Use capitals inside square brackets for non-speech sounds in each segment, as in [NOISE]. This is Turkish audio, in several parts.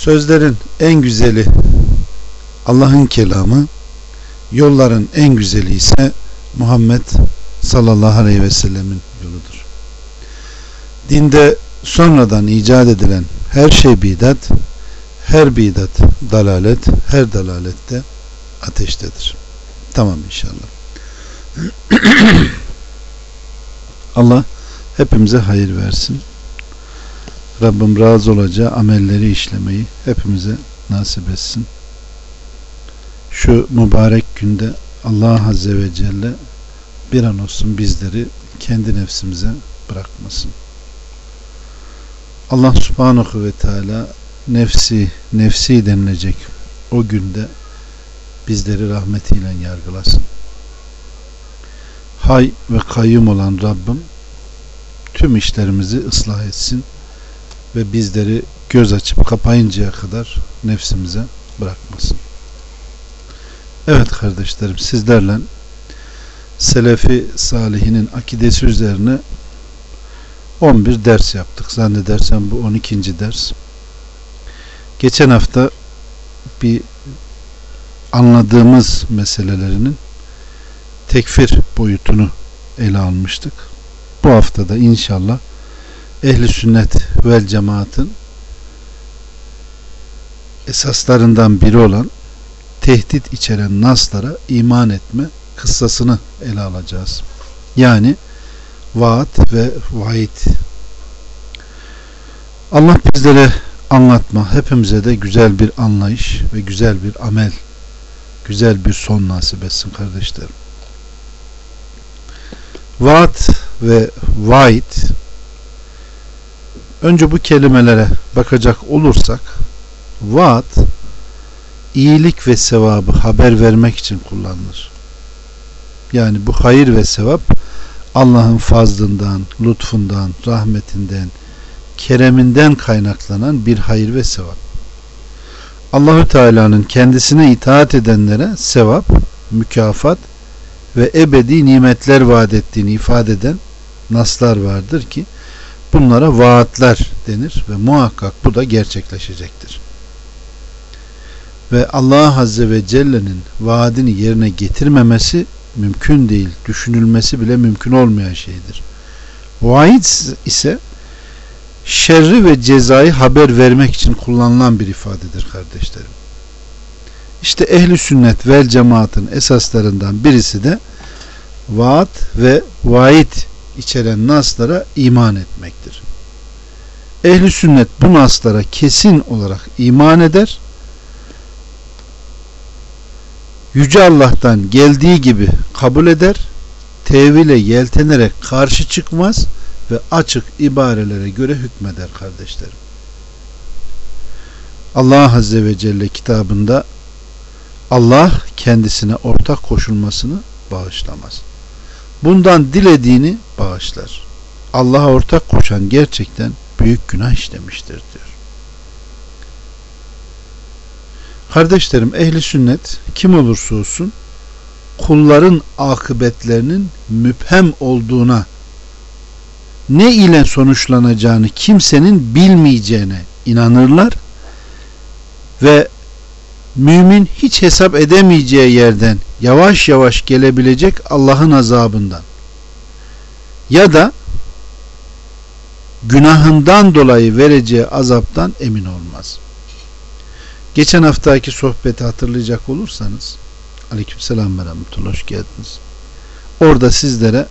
Sözlerin en güzeli Allah'ın kelamı, yolların en güzeli ise Muhammed sallallahu aleyhi ve sellemin yoludur. Dinde sonradan icat edilen her şey bidat, her bidat dalalet, her dalalette ateştedir. Tamam inşallah. [CLEARS THROAT] Allah hepimize hayır versin. Rabbim razı olacağı amelleri işlemeyi hepimize nasip etsin. Şu mübarek günde Allah Azze ve Celle bir an olsun bizleri kendi nefsimize bırakmasın. Allah Subhanahu ve Teala nefsi, nefsi denilecek o günde bizleri rahmetiyle yargılasın. Hay ve kayyum olan Rabbim tüm işlerimizi ıslah etsin ve bizleri göz açıp kapayıncaya kadar nefsimize bırakmasın. Evet kardeşlerim sizlerle Selefi Salihinin akidesi üzerine 11 ders yaptık. Zannedersem bu 12. ders. Geçen hafta bir anladığımız meselelerinin tekfir boyutunu ele almıştık. Bu haftada inşallah ehli sünnet vel cemaatın esaslarından biri olan tehdit içeren naslara iman etme kıssasını ele alacağız. Yani vaat ve vaid. Allah bizlere anlatma, hepimize de güzel bir anlayış ve güzel bir amel, güzel bir son nasip etsin kardeşlerim. Vaat ve vaid Önce bu kelimelere bakacak olursak vaat iyilik ve sevabı haber vermek için kullanılır. Yani bu hayır ve sevap Allah'ın fazlından, lütfundan, rahmetinden, kereminden kaynaklanan bir hayır ve sevap. Allahü Teala'nın kendisine itaat edenlere sevap, mükafat ve ebedi nimetler vaat ettiğini ifade eden naslar vardır ki Bunlara vaatler denir ve muhakkak bu da gerçekleşecektir. Ve Allah Azze ve Celle'nin vaadini yerine getirmemesi mümkün değil. Düşünülmesi bile mümkün olmayan şeydir. Vaid ise şerri ve cezayı haber vermek için kullanılan bir ifadedir kardeşlerim. İşte ehli sünnet vel cemaatın esaslarından birisi de vaat ve vaid içeren naslara iman etmektir. Ehli sünnet bu naslara kesin olarak iman eder. Yüce Allah'tan geldiği gibi kabul eder. Tevile yeltenerek karşı çıkmaz ve açık ibarelere göre hükmeder kardeşlerim. Allah Azze ve Celle kitabında Allah kendisine ortak koşulmasını bağışlamaz. Bundan dilediğini bağışlar. Allah'a ortak koşan gerçekten büyük günah işlemiştir diyor. Kardeşlerim ehli sünnet kim olursa olsun kulların akıbetlerinin müphem olduğuna ne ile sonuçlanacağını kimsenin bilmeyeceğine inanırlar ve mümin hiç hesap edemeyeceği yerden yavaş yavaş gelebilecek Allah'ın azabından ya da günahından dolayı vereceği azaptan emin olmaz. Geçen haftaki sohbeti hatırlayacak olursanız Aleykümselam ve Rahmetullah hoş geldiniz. Orada sizlere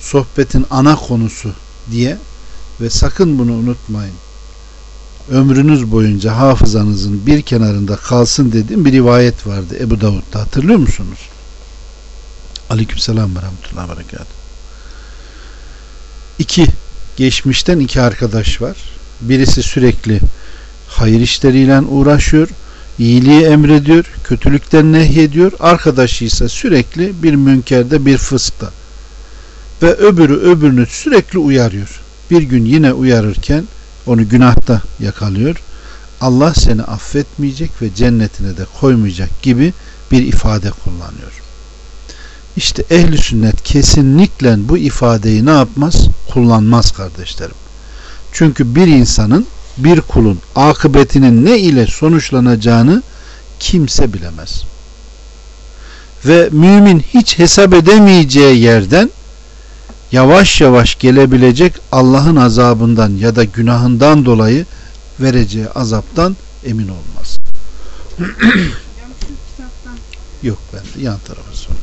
sohbetin ana konusu diye ve sakın bunu unutmayın ömrünüz boyunca hafızanızın bir kenarında kalsın dediğim bir rivayet vardı Ebu Davud'da hatırlıyor musunuz? Aleykümselam ve rahmetullahi ve berekat. İki geçmişten iki arkadaş var. Birisi sürekli hayır işleriyle uğraşıyor, iyiliği emrediyor, kötülükten nehyediyor. Arkadaşı ise sürekli bir münkerde bir fıskta. Ve öbürü öbürünü sürekli uyarıyor. Bir gün yine uyarırken onu günahta yakalıyor. Allah seni affetmeyecek ve cennetine de koymayacak gibi bir ifade kullanıyor. İşte ehli sünnet kesinlikle bu ifadeyi ne yapmaz? Kullanmaz kardeşlerim. Çünkü bir insanın, bir kulun akıbetinin ne ile sonuçlanacağını kimse bilemez. Ve mümin hiç hesap edemeyeceği yerden yavaş yavaş gelebilecek Allah'ın azabından ya da günahından dolayı vereceği azaptan emin olmaz. Yok ben yan tarafa sonra.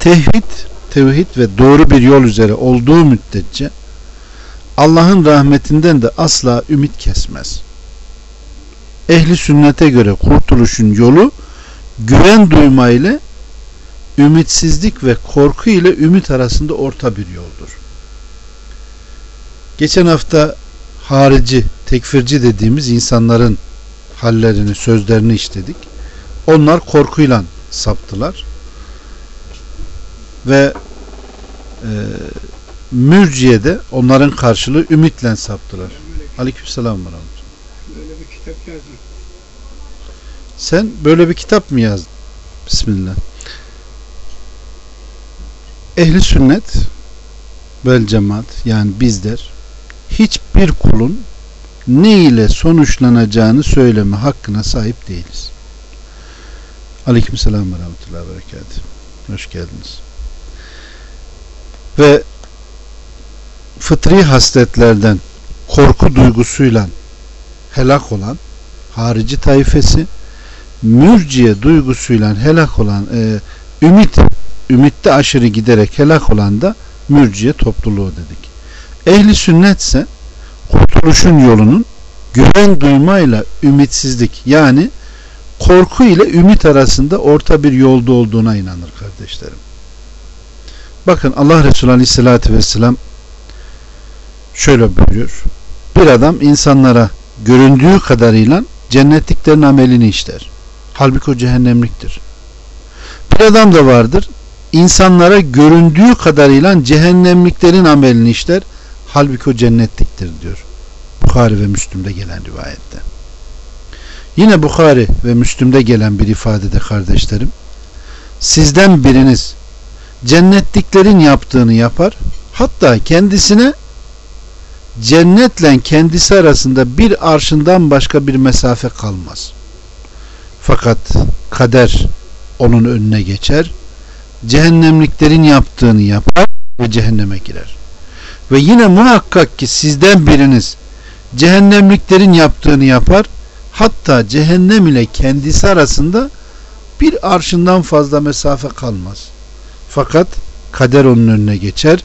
Tevhid, tevhid ve doğru bir yol üzere olduğu müddetçe Allah'ın rahmetinden de asla ümit kesmez. Ehli sünnete göre kurtuluşun yolu güven duyma ile ümitsizlik ve korku ile ümit arasında orta bir yoldur. Geçen hafta harici, tekfirci dediğimiz insanların hallerini, sözlerini işledik. Onlar korkuyla saptılar. Ve e, mürciyede onların karşılığı ümitle saptılar. Aleykümselam ve Böyle bir kitap yazdım. Sen böyle bir kitap mı yazdın? Bismillah. Ehli sünnet vel cemaat yani bizler hiçbir kulun ne ile sonuçlanacağını söyleme hakkına sahip değiliz. Aleykümselam ve rahmetullahi ve berekatuhu. Hoş geldiniz. Ve fıtri hasletlerden korku duygusuyla helak olan harici taifesi mürciye duygusuyla helak olan e, ümit ümitte aşırı giderek helak olan da mürciye topluluğu dedik. Ehli sünnetse kurtuluşun yolunun güven duymayla ümitsizlik yani korku ile ümit arasında orta bir yolda olduğuna inanır kardeşlerim. Bakın Allah Resulü Aleyhisselatü Vesselam şöyle buyuruyor. Bir adam insanlara göründüğü kadarıyla cennetliklerin amelini işler. Halbuki o cehennemliktir. Bir adam da vardır. İnsanlara göründüğü kadarıyla cehennemliklerin amelini işler. Halbuki o cennetliktir diyor. Bukhari ve Müslüm'de gelen rivayette. Yine Bukhari ve Müslüm'de gelen bir ifadede kardeşlerim. Sizden biriniz cennetliklerin yaptığını yapar. Hatta kendisine cennetle kendisi arasında bir arşından başka bir mesafe kalmaz. Fakat kader onun önüne geçer. Cehennemliklerin yaptığını yapar ve cehenneme girer. Ve yine muhakkak ki sizden biriniz cehennemliklerin yaptığını yapar. Hatta cehennem ile kendisi arasında bir arşından fazla mesafe kalmaz. Fakat kader onun önüne geçer.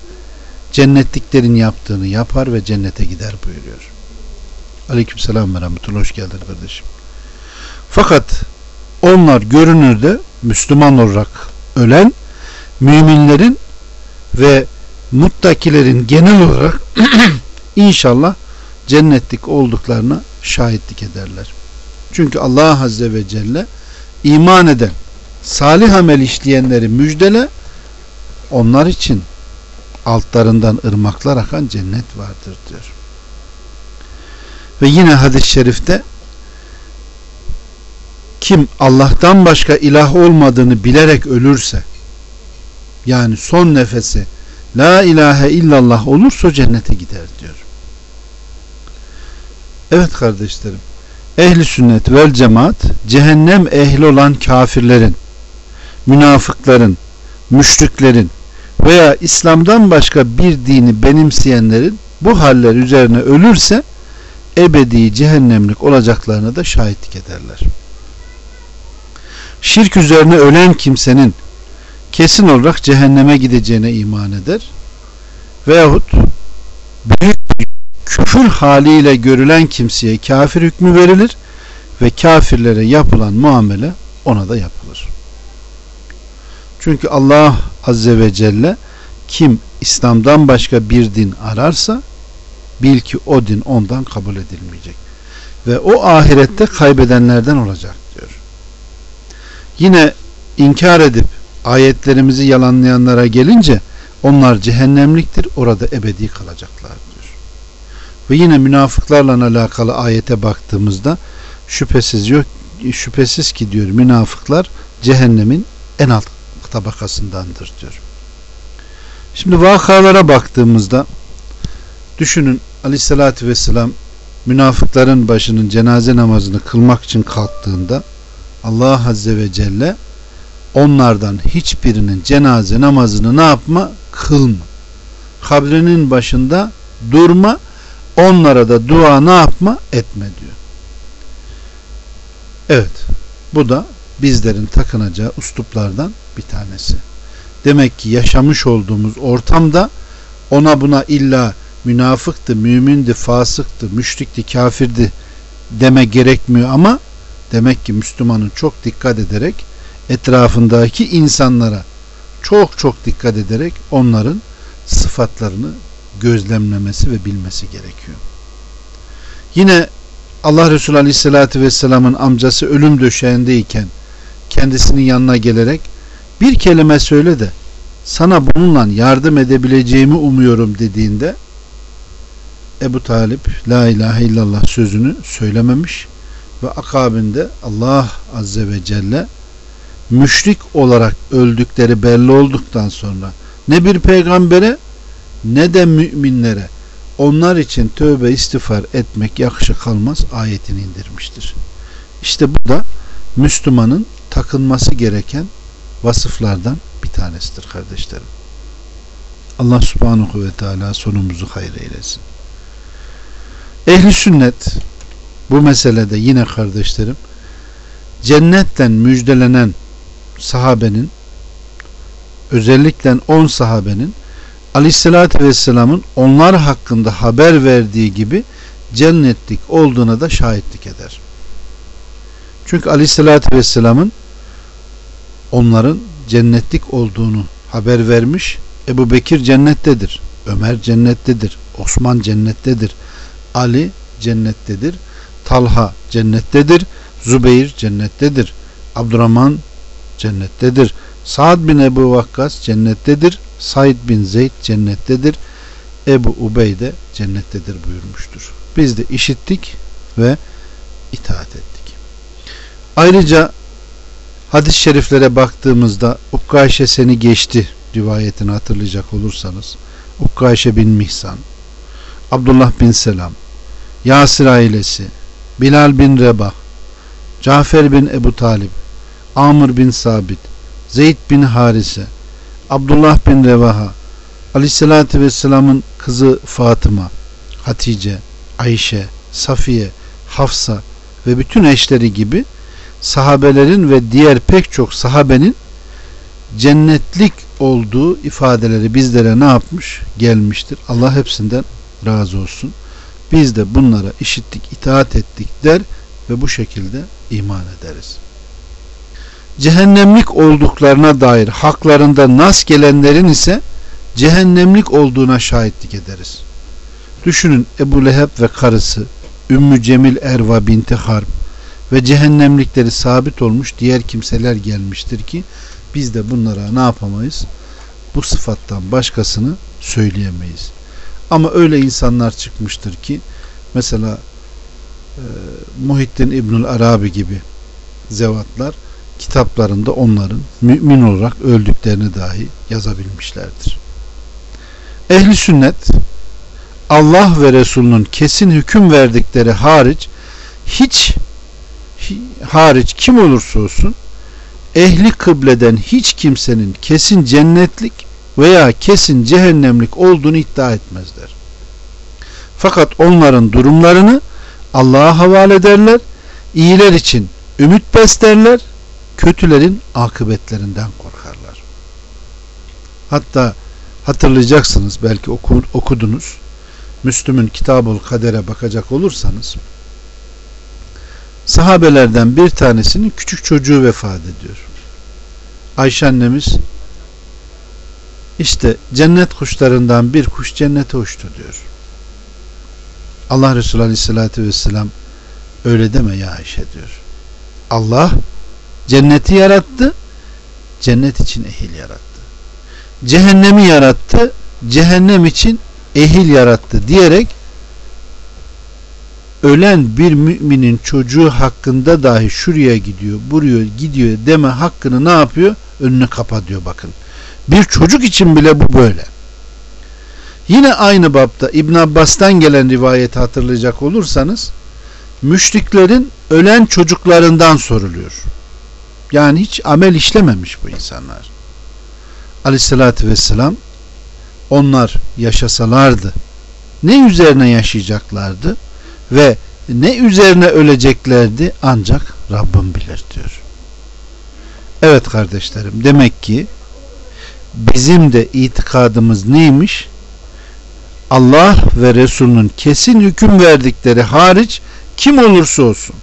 Cennetliklerin yaptığını yapar ve cennete gider buyuruyor. Aleykümselam ve rahmetullah. Hoş geldin kardeşim. Fakat onlar görünürde Müslüman olarak ölen müminlerin ve muttakilerin genel olarak [CLEARS THROAT] inşallah cennetlik olduklarına şahitlik ederler. Çünkü Allah Azze ve Celle iman eden, salih amel işleyenleri müjdele, onlar için altlarından ırmaklar akan cennet vardır diyor. Ve yine hadis-i şerifte kim Allah'tan başka ilah olmadığını bilerek ölürse yani son nefesi La ilahe illallah olursa cennete gider diyor. Evet kardeşlerim. Ehli sünnet vel cemaat cehennem ehli olan kafirlerin, münafıkların, müşriklerin veya İslam'dan başka bir dini benimseyenlerin bu haller üzerine ölürse ebedi cehennemlik olacaklarına da şahitlik ederler. Şirk üzerine ölen kimsenin kesin olarak cehenneme gideceğine iman eder. Veyahut büyük küfür haliyle görülen kimseye kafir hükmü verilir ve kafirlere yapılan muamele ona da yapılır. Çünkü Allah Azze ve Celle kim İslam'dan başka bir din ararsa bil ki o din ondan kabul edilmeyecek. Ve o ahirette kaybedenlerden olacak diyor. Yine inkar edip ayetlerimizi yalanlayanlara gelince onlar cehennemliktir orada ebedi kalacaklar diyor. Ve yine münafıklarla alakalı ayete baktığımızda şüphesiz yok şüphesiz ki diyor münafıklar cehennemin en alt tabakasındandır diyor. Şimdi vakalara baktığımızda düşünün aleyhissalatü vesselam münafıkların başının cenaze namazını kılmak için kalktığında Allah Azze ve Celle onlardan hiçbirinin cenaze namazını ne yapma? Kılma. Kabrinin başında durma. Onlara da dua ne yapma? Etme diyor. Evet. Bu da bizlerin takınacağı usluplardan bir tanesi. Demek ki yaşamış olduğumuz ortamda ona buna illa münafıktı, mümindi, fasıktı, müşrikti, kafirdi deme gerekmiyor ama demek ki Müslümanın çok dikkat ederek etrafındaki insanlara çok çok dikkat ederek onların sıfatlarını gözlemlemesi ve bilmesi gerekiyor. Yine Allah Resulü Aleyhisselatü Vesselam'ın amcası ölüm döşeğindeyken kendisinin yanına gelerek bir kelime söyle de sana bununla yardım edebileceğimi umuyorum dediğinde Ebu Talip La ilahe illallah sözünü söylememiş ve akabinde Allah Azze ve Celle müşrik olarak öldükleri belli olduktan sonra ne bir peygambere ne de müminlere onlar için tövbe istiğfar etmek yakışık kalmaz ayetini indirmiştir. İşte bu da Müslümanın takınması gereken vasıflardan bir tanesidir kardeşlerim. Allah subhanahu ve teala sonumuzu hayır eylesin. Ehli sünnet bu meselede yine kardeşlerim cennetten müjdelenen sahabenin özellikle 10 sahabenin Aleyhisselatü Vesselam'ın onlar hakkında haber verdiği gibi cennetlik olduğuna da şahitlik eder. Çünkü Aleyhisselatü Vesselam'ın onların cennetlik olduğunu haber vermiş. Ebu Bekir cennettedir. Ömer cennettedir. Osman cennettedir. Ali cennettedir. Talha cennettedir. Zübeyir cennettedir. Abdurrahman cennettedir. Saad bin Ebu Vakkas cennettedir. Said bin Zeyd cennettedir. Ebu Ubeyde cennettedir buyurmuştur. Biz de işittik ve itaat ettik. Ayrıca hadis-i şeriflere baktığımızda Ukkaşe seni geçti rivayetini hatırlayacak olursanız Ukkaşe bin Mihsan Abdullah bin Selam Yasir ailesi Bilal bin Rebah Cafer bin Ebu Talib Amr bin Sabit Zeyd bin Harise Abdullah bin Revaha Aleyhisselatü Vesselam'ın kızı Fatıma Hatice, Ayşe, Safiye, Hafsa ve bütün eşleri gibi sahabelerin ve diğer pek çok sahabenin cennetlik olduğu ifadeleri bizlere ne yapmış? Gelmiştir. Allah hepsinden razı olsun. Biz de bunlara işittik, itaat ettik der ve bu şekilde iman ederiz. Cehennemlik olduklarına dair haklarında nas gelenlerin ise cehennemlik olduğuna şahitlik ederiz. Düşünün Ebu Leheb ve karısı Ümmü Cemil Erva binti Harb ve cehennemlikleri sabit olmuş diğer kimseler gelmiştir ki biz de bunlara ne yapamayız? Bu sıfattan başkasını söyleyemeyiz. Ama öyle insanlar çıkmıştır ki mesela e, Muhittin İbnül Arabi gibi zevatlar kitaplarında onların mümin olarak öldüklerini dahi yazabilmişlerdir. Ehli sünnet Allah ve Resulünün kesin hüküm verdikleri hariç hiç hariç kim olursa olsun ehli kıbleden hiç kimsenin kesin cennetlik veya kesin cehennemlik olduğunu iddia etmezler. Fakat onların durumlarını Allah'a havale ederler. İyiler için ümit beslerler. Kötülerin akıbetlerinden korkarlar. Hatta hatırlayacaksınız belki okudunuz. Müslüm'ün Kitabul Kader'e bakacak olursanız sahabelerden bir tanesinin küçük çocuğu vefat ediyor. Ayşe annemiz işte cennet kuşlarından bir kuş cennete uçtu diyor. Allah Resulü Aleyhisselatü Vesselam öyle deme ya Ayşe diyor. Allah cenneti yarattı. Cennet için ehil yarattı. Cehennemi yarattı. Cehennem için ehil yarattı diyerek ölen bir müminin çocuğu hakkında dahi şuraya gidiyor, buraya gidiyor deme hakkını ne yapıyor? Önünü kapatıyor bakın. Bir çocuk için bile bu böyle. Yine aynı bapta İbn Abbas'tan gelen rivayeti hatırlayacak olursanız müşriklerin ölen çocuklarından soruluyor. Yani hiç amel işlememiş bu insanlar. Aleyhissalatü vesselam onlar yaşasalardı ne üzerine yaşayacaklardı ve ne üzerine öleceklerdi ancak Rabbim bilir diyor. Evet kardeşlerim demek ki bizim de itikadımız neymiş? Allah ve Resulünün kesin hüküm verdikleri hariç kim olursa olsun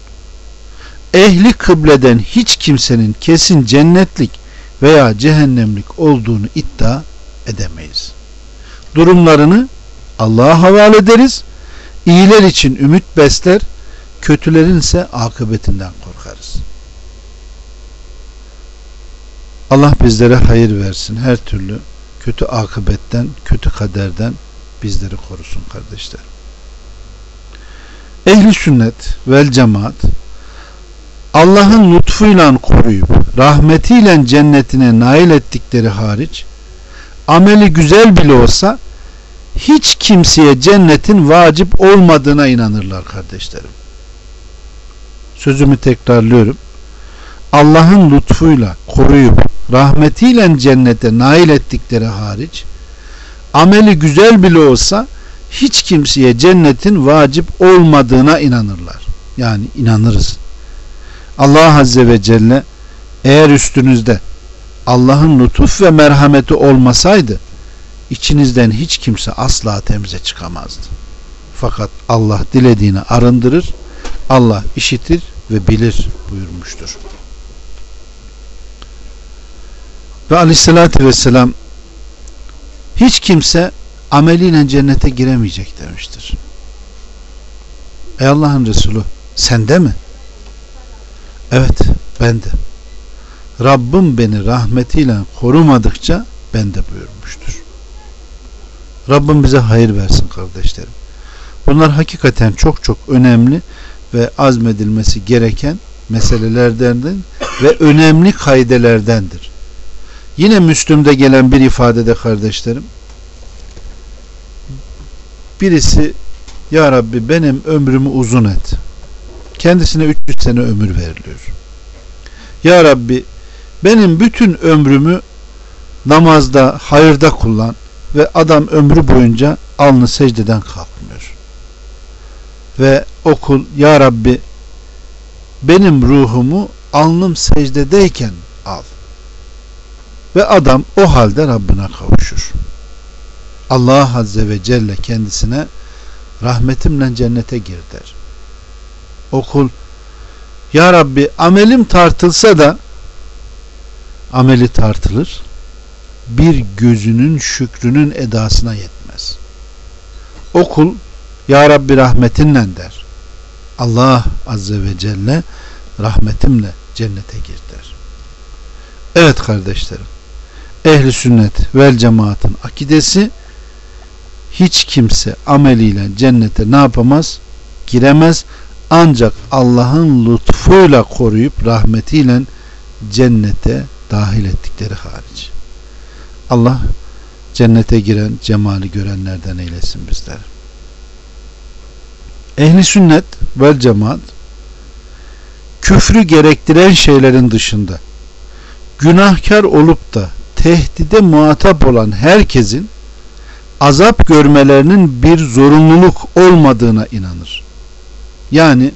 ehli kıbleden hiç kimsenin kesin cennetlik veya cehennemlik olduğunu iddia edemeyiz. Durumlarını Allah'a havale ederiz. İyiler için ümit besler, kötülerin ise akıbetinden korkarız. Allah bizlere hayır versin. Her türlü kötü akıbetten, kötü kaderden bizleri korusun kardeşler. Ehli sünnet vel cemaat Allah'ın lütfuyla koruyup rahmetiyle cennetine nail ettikleri hariç ameli güzel bile olsa hiç kimseye cennetin vacip olmadığına inanırlar kardeşlerim. Sözümü tekrarlıyorum. Allah'ın lütfuyla koruyup rahmetiyle cennete nail ettikleri hariç ameli güzel bile olsa hiç kimseye cennetin vacip olmadığına inanırlar. Yani inanırız. Allah Azze ve Celle eğer üstünüzde Allah'ın lütuf ve merhameti olmasaydı içinizden hiç kimse asla temize çıkamazdı. Fakat Allah dilediğini arındırır, Allah işitir ve bilir buyurmuştur. Ve aleyhissalatü vesselam hiç kimse ameliyle cennete giremeyecek demiştir. Ey Allah'ın Resulü sende mi? Evet bende. Rabbim beni rahmetiyle korumadıkça bende buyurmuştur. Rabbim bize hayır versin kardeşlerim. Bunlar hakikaten çok çok önemli ve azmedilmesi gereken meselelerdendir ve önemli kaidelerdendir. Yine Müslüm'de gelen bir ifadede kardeşlerim birisi Ya Rabbi benim ömrümü uzun et. Kendisine 300 sene ömür veriliyor. Ya Rabbi benim bütün ömrümü namazda, hayırda kullan ve adam ömrü boyunca alnı secdeden kalkmıyor. Ve okul Ya Rabbi benim ruhumu alnım secdedeyken al. Ve adam o halde Rabbine kavuşur. Allah Azze ve Celle kendisine rahmetimle cennete gir der. Okul Ya Rabbi amelim tartılsa da ameli tartılır bir gözünün şükrünün edasına yetmez. Okul Ya Rabbi rahmetinle der. Allah Azze ve Celle rahmetimle cennete gir der. Evet kardeşlerim. Ehli sünnet vel cemaatın akidesi hiç kimse ameliyle cennete ne yapamaz? Giremez. Ancak Allah'ın lütfuyla koruyup rahmetiyle cennete dahil ettikleri hariç. Allah cennete giren, cemali görenlerden eylesin bizler. Ehli sünnet vel cemaat küfrü gerektiren şeylerin dışında günahkar olup da tehdide muhatap olan herkesin azap görmelerinin bir zorunluluk olmadığına inanır. Yani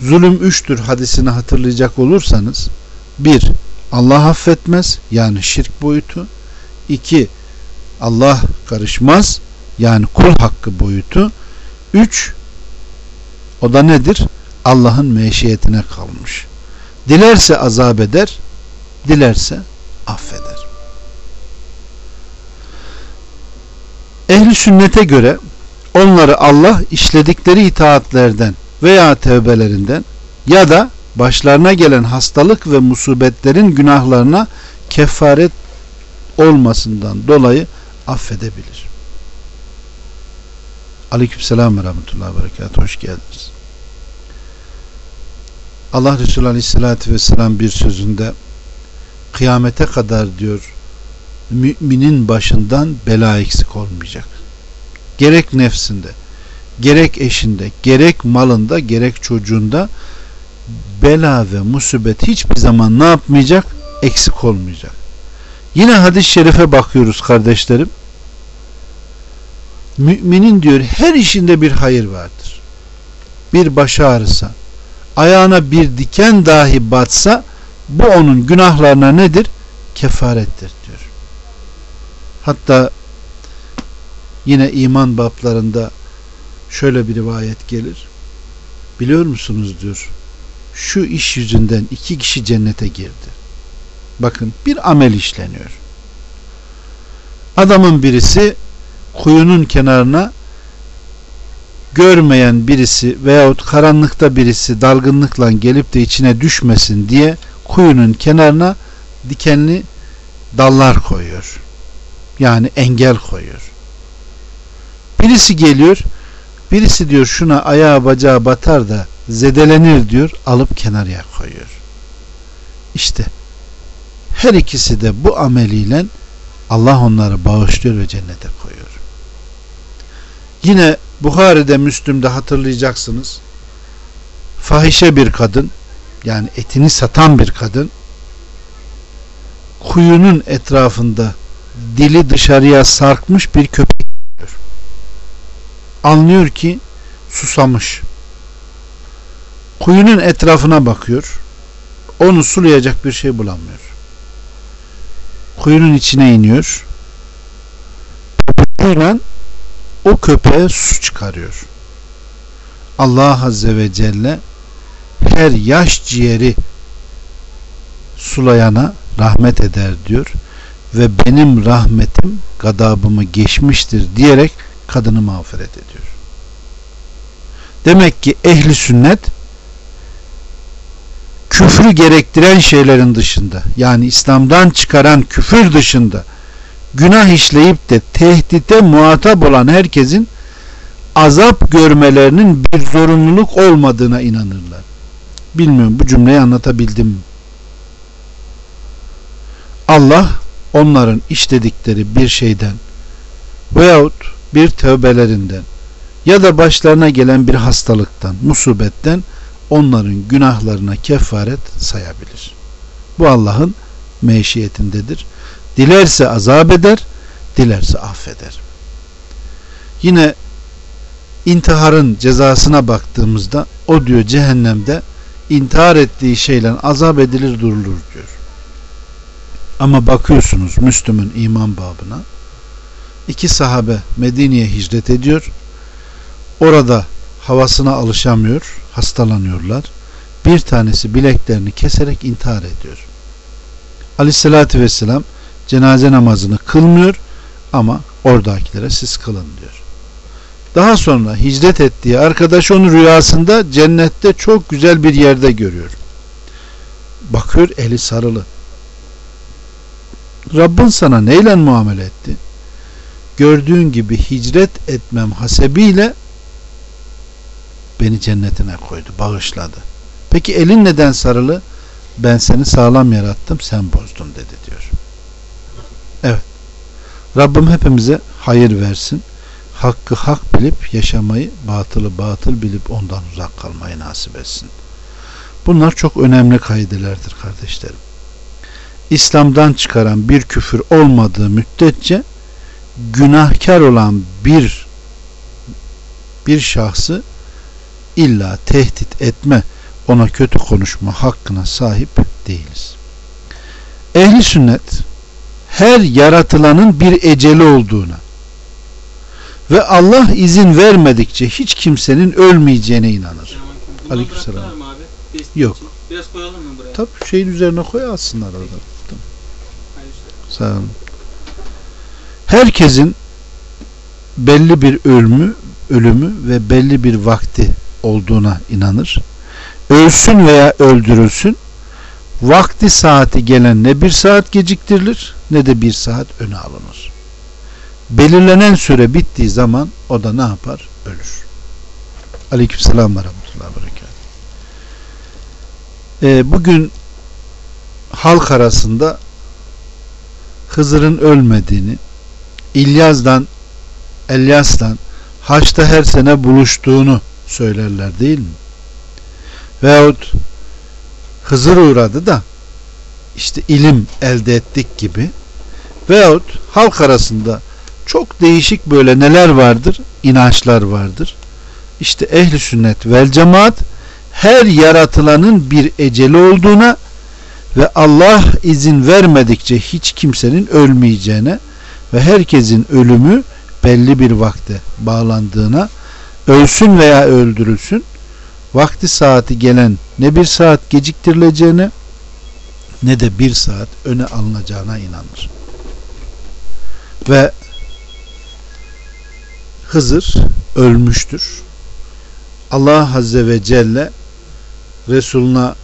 zulüm üçtür hadisini hatırlayacak olursanız bir Allah affetmez yani şirk boyutu iki Allah karışmaz yani kul hakkı boyutu üç o da nedir? Allah'ın meşiyetine kalmış. Dilerse azap eder, dilerse affeder. Ehli sünnete göre onları Allah işledikleri itaatlerden veya tevbelerinden ya da başlarına gelen hastalık ve musibetlerin günahlarına kefaret olmasından dolayı affedebilir. Aleykümselam ve rahmetullahi ve berekat. Hoş geldiniz. Allah Resulü Aleyhisselatü Vesselam bir sözünde kıyamete kadar diyor müminin başından bela eksik olmayacak. Gerek nefsinde, gerek eşinde, gerek malında, gerek çocuğunda bela ve musibet hiçbir zaman ne yapmayacak? Eksik olmayacak. Yine hadis-i şerife bakıyoruz kardeşlerim. Müminin diyor her işinde bir hayır vardır. Bir baş ağrısa, ayağına bir diken dahi batsa bu onun günahlarına nedir? Kefarettir diyor. Hatta yine iman bablarında şöyle bir rivayet gelir. Biliyor musunuz diyor. Şu iş yüzünden iki kişi cennete girdi. Bakın bir amel işleniyor. Adamın birisi kuyunun kenarına görmeyen birisi veyahut karanlıkta birisi dalgınlıkla gelip de içine düşmesin diye kuyunun kenarına dikenli dallar koyuyor. Yani engel koyuyor. Birisi geliyor, birisi diyor şuna ayağı bacağı batar da zedelenir diyor, alıp kenarıya koyuyor. İşte her ikisi de bu ameliyle Allah onları bağışlıyor ve cennete koyuyor. Yine Buhari'de Müslüm'de hatırlayacaksınız. Fahişe bir kadın yani etini satan bir kadın kuyunun etrafında dili dışarıya sarkmış bir köpek. Anlıyor ki susamış. Kuyunun etrafına bakıyor. Onu sulayacak bir şey bulamıyor. Kuyunun içine iniyor. Köpeğiyle o köpeğe su çıkarıyor. Allah Azze ve Celle her yaş ciğeri sulayana rahmet eder diyor ve benim rahmetim gadabımı geçmiştir diyerek kadını mağfiret ediyor. Demek ki ehli sünnet küfrü gerektiren şeylerin dışında yani İslam'dan çıkaran küfür dışında günah işleyip de tehdite muhatap olan herkesin azap görmelerinin bir zorunluluk olmadığına inanırlar. Bilmiyorum bu cümleyi anlatabildim mi? Allah onların işledikleri bir şeyden veyahut bir tövbelerinden ya da başlarına gelen bir hastalıktan, musibetten onların günahlarına kefaret sayabilir. Bu Allah'ın meşiyetindedir. Dilerse azap eder, dilerse affeder. Yine intiharın cezasına baktığımızda o diyor cehennemde intihar ettiği şeyle azap edilir durulur diyor. Ama bakıyorsunuz Müslüm'ün iman babına iki sahabe Medine'ye hicret ediyor. Orada havasına alışamıyor, hastalanıyorlar. Bir tanesi bileklerini keserek intihar ediyor. Aleyhissalatü vesselam cenaze namazını kılmıyor ama oradakilere siz kılın diyor. Daha sonra hicret ettiği arkadaş onu rüyasında cennette çok güzel bir yerde görüyor. Bakıyor eli sarılı. Rabbin sana neyle muamele etti? Gördüğün gibi hicret etmem hasebiyle beni cennetine koydu, bağışladı. Peki elin neden sarılı? Ben seni sağlam yarattım, sen bozdun dedi diyor. Evet. Rabbim hepimize hayır versin. Hakkı hak bilip yaşamayı, batılı batıl bilip ondan uzak kalmayı nasip etsin. Bunlar çok önemli kaidelerdir kardeşlerim. İslam'dan çıkaran bir küfür olmadığı müddetçe günahkar olan bir bir şahsı illa tehdit etme, ona kötü konuşma hakkına sahip değiliz. Ehli sünnet her yaratılanın bir eceli olduğuna ve Allah izin vermedikçe hiç kimsenin ölmeyeceğine inanır. Aleykümselam. Yok. Biraz koyalım mı buraya? Tabii şeyin üzerine koy alsınlar orada. Tamam. Sağ olun. Herkesin belli bir ölümü ölümü ve belli bir vakti olduğuna inanır. Ölsün veya öldürülsün vakti saati gelen ne bir saat geciktirilir ne de bir saat öne alınır. Belirlenen süre bittiği zaman o da ne yapar? Ölür. Aleykümselam ve rahmetullahi ve berekat. Ee, bugün halk arasında Hızır'ın ölmediğini, İlyas'dan, Elyas'tan haçta her sene buluştuğunu söylerler değil mi? Veyahut Hızır uğradı da işte ilim elde ettik gibi veyahut halk arasında çok değişik böyle neler vardır? inançlar vardır. İşte ehli sünnet vel cemaat her yaratılanın bir eceli olduğuna ve Allah izin vermedikçe hiç kimsenin ölmeyeceğine ve herkesin ölümü belli bir vakte bağlandığına ölsün veya öldürülsün vakti saati gelen ne bir saat geciktirileceğine ne de bir saat öne alınacağına inanır. Ve Hızır ölmüştür. Allah Azze ve Celle Resuluna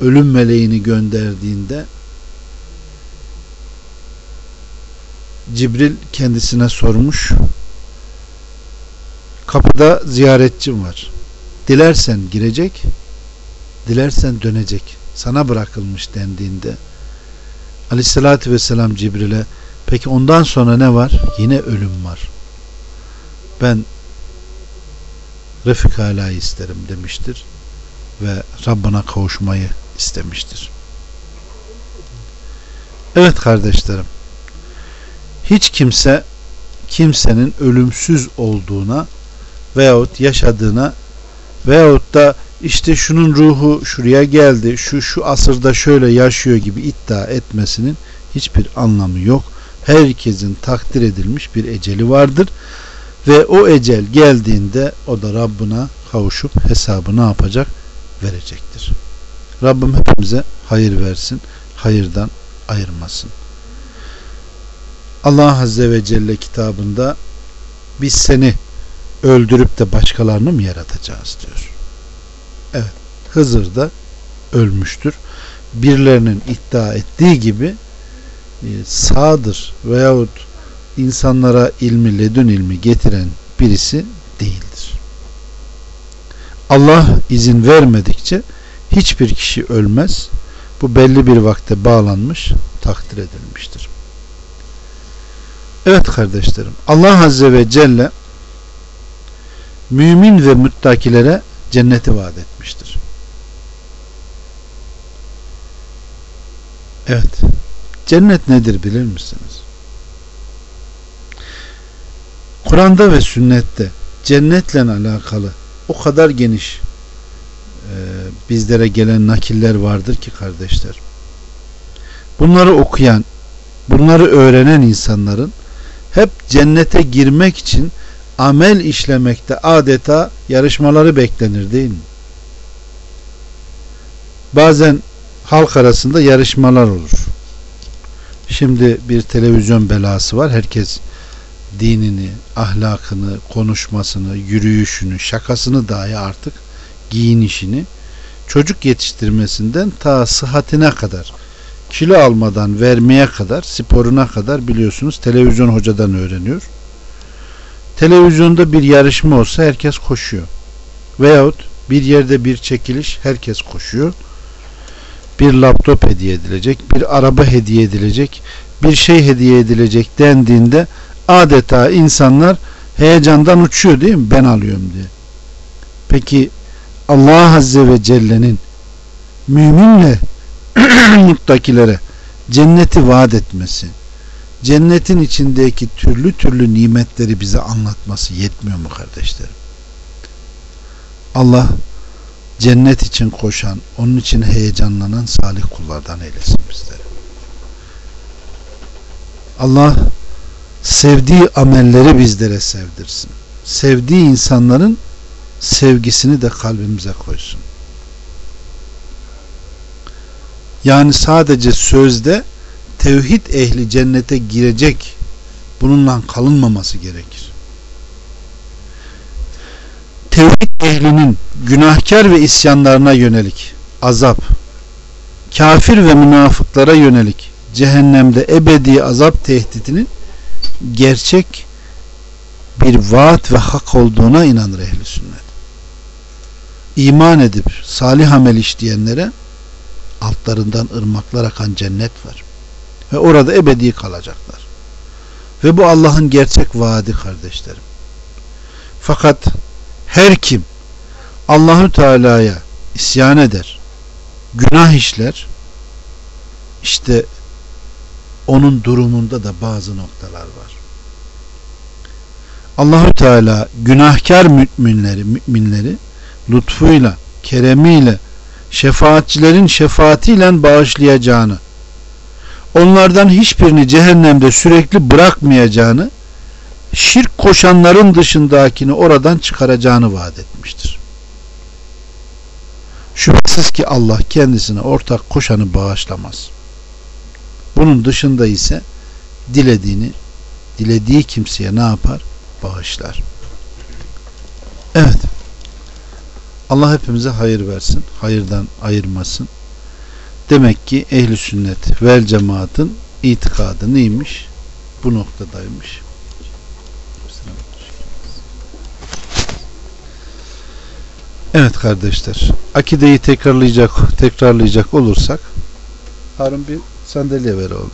ölüm meleğini gönderdiğinde Cibril kendisine sormuş. Kapıda ziyaretçim var. Dilersen girecek dilersen dönecek. Sana bırakılmış dendiğinde. Aleyhissalatü vesselam Cibril'e peki ondan sonra ne var? Yine ölüm var. Ben Refik Ala'yı isterim. demiştir ve Rabbına kavuşmayı istemiştir. Evet kardeşlerim hiç kimse kimsenin ölümsüz olduğuna veyahut yaşadığına veyahut da işte şunun ruhu şuraya geldi, şu şu asırda şöyle yaşıyor gibi iddia etmesinin hiçbir anlamı yok. Herkesin takdir edilmiş bir eceli vardır ve o ecel geldiğinde o da Rabbına kavuşup hesabı ne yapacak? Verecektir. Rabbim hepimize hayır versin, hayırdan ayırmasın. Allah Azze ve Celle kitabında biz seni öldürüp de başkalarını mı yaratacağız diyor. Evet, Hızır da ölmüştür. Birilerinin iddia ettiği gibi e, sağdır veyahut insanlara ilmi ledün ilmi getiren birisi değildir. Allah izin vermedikçe hiçbir kişi ölmez. Bu belli bir vakte bağlanmış, takdir edilmiştir. Evet kardeşlerim, Allah Azze ve Celle mümin ve müttakilere cenneti vaat etmiştir. Evet, cennet nedir bilir misiniz? Kur'an'da ve sünnette cennetle alakalı o kadar geniş e, bizlere gelen nakiller vardır ki kardeşler. Bunları okuyan, bunları öğrenen insanların hep cennete girmek için amel işlemekte adeta yarışmaları beklenir değil mi? Bazen halk arasında yarışmalar olur. Şimdi bir televizyon belası var. Herkes dinini, ahlakını, konuşmasını, yürüyüşünü, şakasını dahi artık giyinişini çocuk yetiştirmesinden ta sıhhatine kadar kilo almadan vermeye kadar sporuna kadar biliyorsunuz televizyon hocadan öğreniyor. Televizyonda bir yarışma olsa herkes koşuyor. Veyahut bir yerde bir çekiliş herkes koşuyor. Bir laptop hediye edilecek, bir araba hediye edilecek, bir şey hediye edilecek dendiğinde adeta insanlar heyecandan uçuyor değil mi? Ben alıyorum diye. Peki Allah Azze ve Celle'nin müminle [CLEARS THROAT] muttakilere cenneti vaat etmesi, cennetin içindeki türlü türlü nimetleri bize anlatması yetmiyor mu kardeşlerim? Allah cennet için koşan, onun için heyecanlanan salih kullardan eylesin bizleri. Allah sevdiği amelleri bizlere sevdirsin. Sevdiği insanların sevgisini de kalbimize koysun. Yani sadece sözde tevhid ehli cennete girecek bununla kalınmaması gerekir. tevhid ehlinin günahkar ve isyanlarına yönelik azap, kafir ve münafıklara yönelik cehennemde ebedi azap tehdidinin gerçek bir vaat ve hak olduğuna inanır ehli sünnet. İman edip salih amel işleyenlere altlarından ırmaklar akan cennet var. Ve orada ebedi kalacaklar. Ve bu Allah'ın gerçek vaadi kardeşlerim. Fakat her kim Allahü Teala'ya isyan eder, günah işler, işte onun durumunda da bazı noktalar var. Allahü Teala günahkar müminleri, müminleri lütfuyla, keremiyle, şefaatçilerin şefaatiyle bağışlayacağını, onlardan hiçbirini cehennemde sürekli bırakmayacağını, şirk koşanların dışındakini oradan çıkaracağını vaat etmiştir. Şüphesiz ki Allah kendisine ortak koşanı bağışlamaz. Bunun dışında ise dilediğini, dilediği kimseye ne yapar? Bağışlar. Evet. Allah hepimize hayır versin. Hayırdan ayırmasın. Demek ki ehli sünnet vel cemaatin itikadı neymiş? Bu noktadaymış. Evet kardeşler. Akideyi tekrarlayacak tekrarlayacak olursak Harun bir sandalye ver oğlum.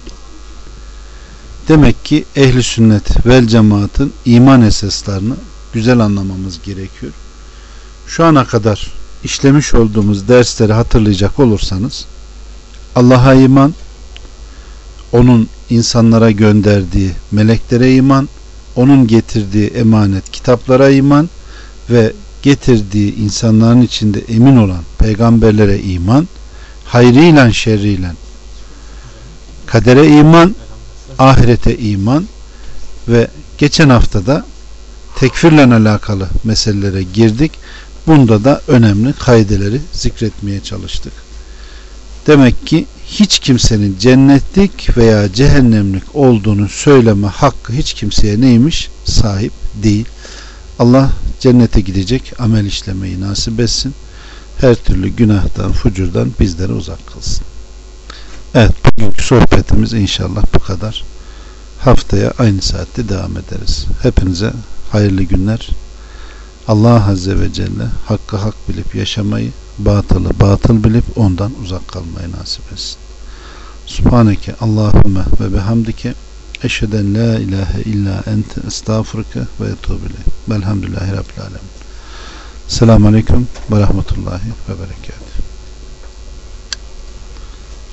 Demek ki ehli sünnet vel cemaatin iman esaslarını güzel anlamamız gerekiyor. Şu ana kadar işlemiş olduğumuz dersleri hatırlayacak olursanız Allah'a iman, onun insanlara gönderdiği meleklere iman, onun getirdiği emanet kitaplara iman ve getirdiği insanların içinde emin olan peygamberlere iman, hayrıyla şerriyle kadere iman, ahirete iman ve geçen haftada tekfirle alakalı meselelere girdik. Bunda da önemli kaideleri zikretmeye çalıştık. Demek ki hiç kimsenin cennetlik veya cehennemlik olduğunu söyleme hakkı hiç kimseye neymiş? Sahip değil. Allah cennete gidecek amel işlemeyi nasip etsin. Her türlü günahtan, fucurdan bizleri uzak kılsın. Evet, bugünkü sohbetimiz inşallah bu kadar. Haftaya aynı saatte devam ederiz. Hepinize hayırlı günler. Allah Azze ve Celle hakkı hak bilip yaşamayı, batılı batıl bilip ondan uzak kalmayı nasip etsin. Subhaneke Allahümme ve bihamdike eşheden la ilahe illa ente estağfurke ve etubile. Velhamdülillahi Rabbil Alemin. Selamun Aleyküm ve Rahmetullahi ve Berekatuhu.